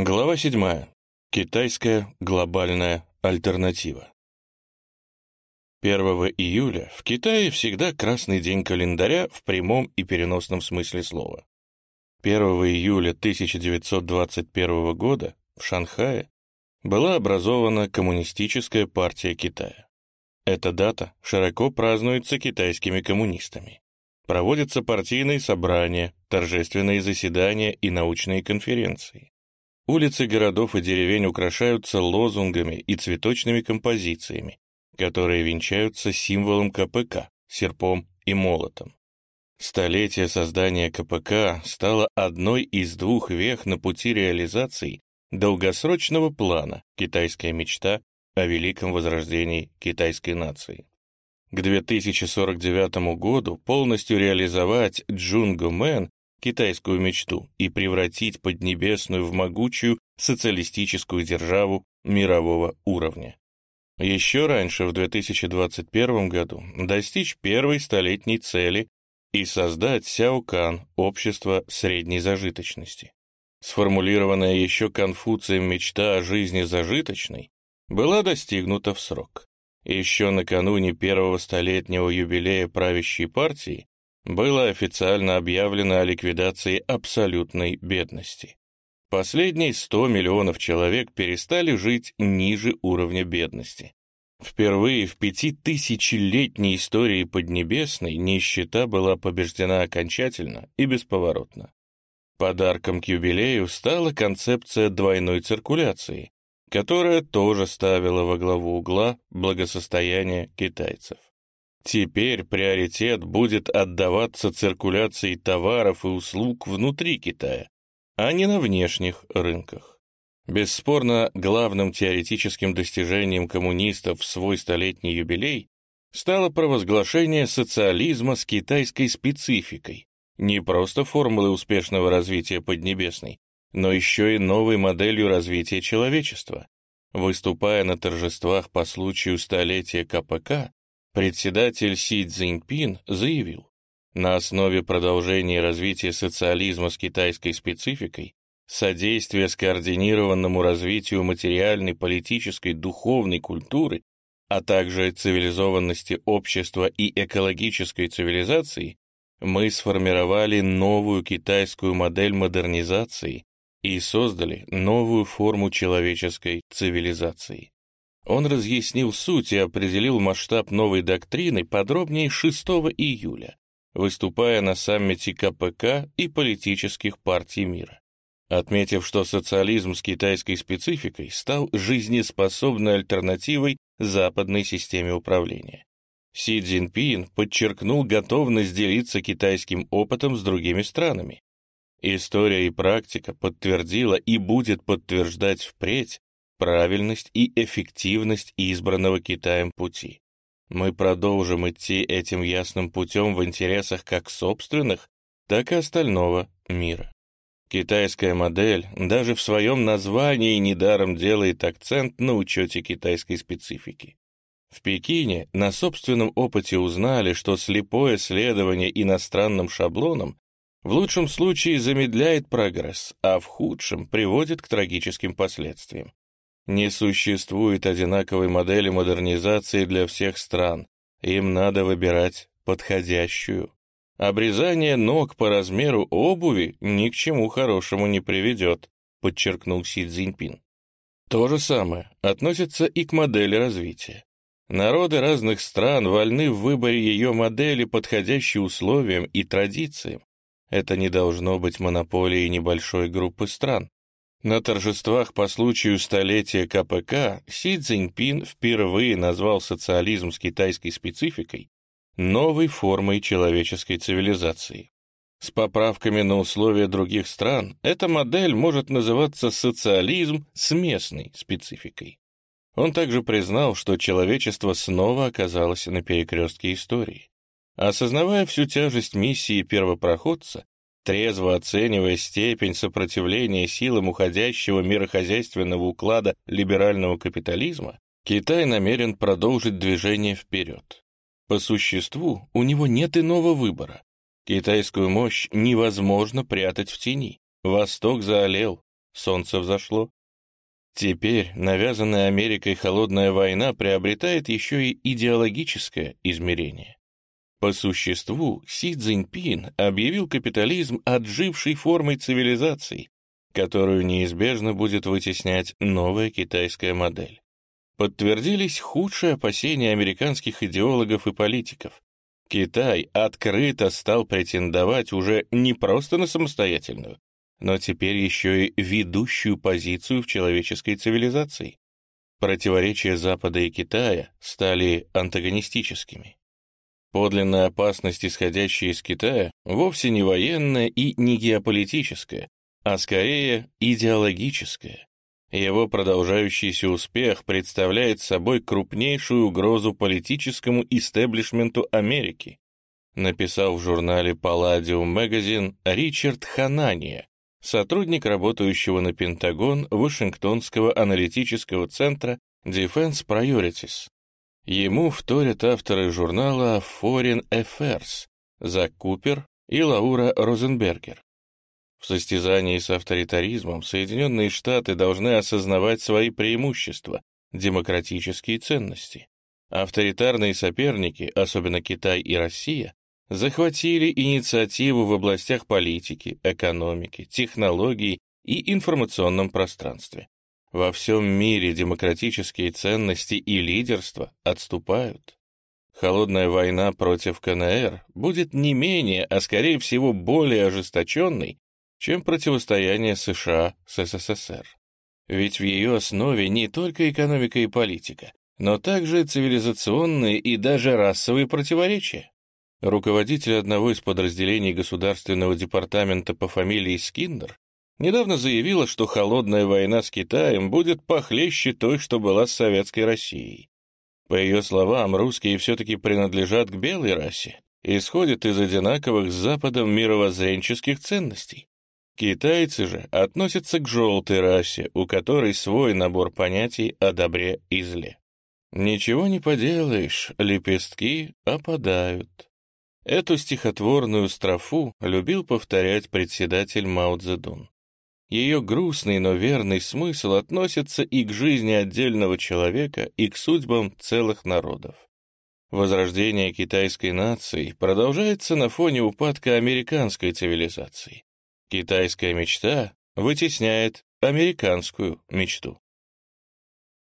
Глава 7. Китайская глобальная альтернатива. 1 июля в Китае всегда красный день календаря в прямом и переносном смысле слова. 1 июля 1921 года в Шанхае была образована Коммунистическая партия Китая. Эта дата широко празднуется китайскими коммунистами. Проводятся партийные собрания, торжественные заседания и научные конференции. Улицы городов и деревень украшаются лозунгами и цветочными композициями, которые венчаются символом КПК, серпом и молотом. Столетие создания КПК стало одной из двух вех на пути реализации долгосрочного плана «Китайская мечта» о великом возрождении китайской нации. К 2049 году полностью реализовать Джунгумен китайскую мечту и превратить Поднебесную в могучую социалистическую державу мирового уровня. Еще раньше, в 2021 году, достичь первой столетней цели и создать Сяокан, общество средней зажиточности. Сформулированная еще Конфуцием мечта о жизни зажиточной была достигнута в срок. Еще накануне первого столетнего юбилея правящей партии было официально объявлено о ликвидации абсолютной бедности. Последние 100 миллионов человек перестали жить ниже уровня бедности. Впервые в пятитысячелетней истории Поднебесной нищета была побеждена окончательно и бесповоротно. Подарком к юбилею стала концепция двойной циркуляции, которая тоже ставила во главу угла благосостояние китайцев. Теперь приоритет будет отдаваться циркуляции товаров и услуг внутри Китая, а не на внешних рынках. Бесспорно, главным теоретическим достижением коммунистов в свой столетний юбилей стало провозглашение социализма с китайской спецификой, не просто формулой успешного развития Поднебесной, но еще и новой моделью развития человечества. Выступая на торжествах по случаю столетия КПК, Председатель Си Цзиньпин заявил, на основе продолжения развития социализма с китайской спецификой, содействия скоординированному развитию материальной, политической, духовной культуры, а также цивилизованности общества и экологической цивилизации, мы сформировали новую китайскую модель модернизации и создали новую форму человеческой цивилизации. Он разъяснил суть и определил масштаб новой доктрины подробнее 6 июля, выступая на саммите КПК и политических партий мира. Отметив, что социализм с китайской спецификой стал жизнеспособной альтернативой западной системе управления. Си Цзиньпин подчеркнул готовность делиться китайским опытом с другими странами. История и практика подтвердила и будет подтверждать впредь правильность и эффективность избранного Китаем пути. Мы продолжим идти этим ясным путем в интересах как собственных, так и остального мира. Китайская модель даже в своем названии недаром делает акцент на учете китайской специфики. В Пекине на собственном опыте узнали, что слепое следование иностранным шаблонам в лучшем случае замедляет прогресс, а в худшем приводит к трагическим последствиям. Не существует одинаковой модели модернизации для всех стран. Им надо выбирать подходящую. Обрезание ног по размеру обуви ни к чему хорошему не приведет, подчеркнул Си Цзиньпин. То же самое относится и к модели развития. Народы разных стран вольны в выборе ее модели, подходящей условиям и традициям. Это не должно быть монополией небольшой группы стран. На торжествах по случаю столетия КПК Си Цзиньпин впервые назвал социализм с китайской спецификой новой формой человеческой цивилизации. С поправками на условия других стран эта модель может называться социализм с местной спецификой. Он также признал, что человечество снова оказалось на перекрестке истории. Осознавая всю тяжесть миссии первопроходца, Трезво оценивая степень сопротивления силам уходящего мирохозяйственного уклада либерального капитализма, Китай намерен продолжить движение вперед. По существу у него нет иного выбора. Китайскую мощь невозможно прятать в тени. Восток заолел. солнце взошло. Теперь навязанная Америкой холодная война приобретает еще и идеологическое измерение. По существу Си Цзиньпин объявил капитализм отжившей формой цивилизации, которую неизбежно будет вытеснять новая китайская модель. Подтвердились худшие опасения американских идеологов и политиков. Китай открыто стал претендовать уже не просто на самостоятельную, но теперь еще и ведущую позицию в человеческой цивилизации. Противоречия Запада и Китая стали антагонистическими. Подлинная опасность, исходящая из Китая, вовсе не военная и не геополитическая, а скорее идеологическая. Его продолжающийся успех представляет собой крупнейшую угрозу политическому истеблишменту Америки, написал в журнале Palladium Magazine Ричард Ханания, сотрудник, работающего на Пентагон Вашингтонского аналитического центра Defense Priorities. Ему вторят авторы журнала Foreign Affairs Зак Купер и Лаура Розенбергер. В состязании с авторитаризмом Соединенные Штаты должны осознавать свои преимущества, демократические ценности. Авторитарные соперники, особенно Китай и Россия, захватили инициативу в областях политики, экономики, технологий и информационном пространстве. Во всем мире демократические ценности и лидерство отступают. Холодная война против КНР будет не менее, а скорее всего более ожесточенной, чем противостояние США с СССР. Ведь в ее основе не только экономика и политика, но также цивилизационные и даже расовые противоречия. Руководитель одного из подразделений Государственного департамента по фамилии Скиндер недавно заявила, что холодная война с Китаем будет похлеще той, что была с Советской Россией. По ее словам, русские все-таки принадлежат к белой расе, исходят из одинаковых с Западом мировоззренческих ценностей. Китайцы же относятся к желтой расе, у которой свой набор понятий о добре и зле. Ничего не поделаешь, лепестки опадают. Эту стихотворную строфу любил повторять председатель Мао Цзэдун. Ее грустный, но верный смысл относится и к жизни отдельного человека, и к судьбам целых народов. Возрождение китайской нации продолжается на фоне упадка американской цивилизации. Китайская мечта вытесняет американскую мечту.